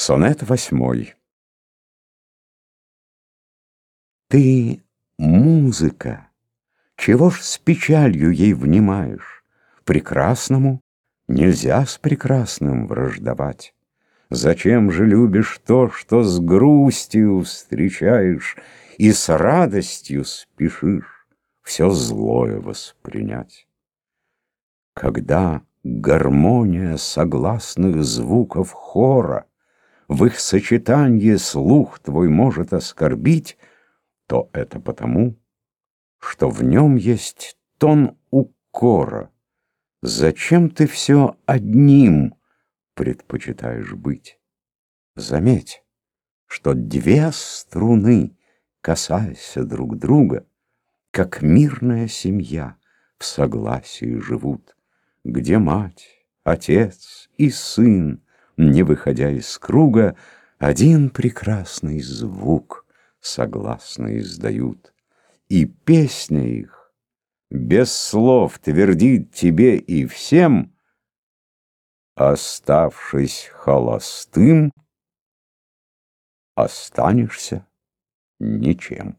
Сонет восьмой. Ты музыка, чего ж с печалью ей внимаешь? Прекрасному нельзя с прекрасным враждовать. Зачем же любишь то, что с грустью встречаешь И с радостью спешишь все злое воспринять? Когда гармония согласных звуков хора в их сочетании слух твой может оскорбить, то это потому, что в нем есть тон укора. Зачем ты все одним предпочитаешь быть? Заметь, что две струны, касаясь друг друга, как мирная семья в согласии живут, где мать, отец и сын не выходя из круга, один прекрасный звук согласно издают. И песня их без слов твердит тебе и всем, оставшись холостым, останешься ничем.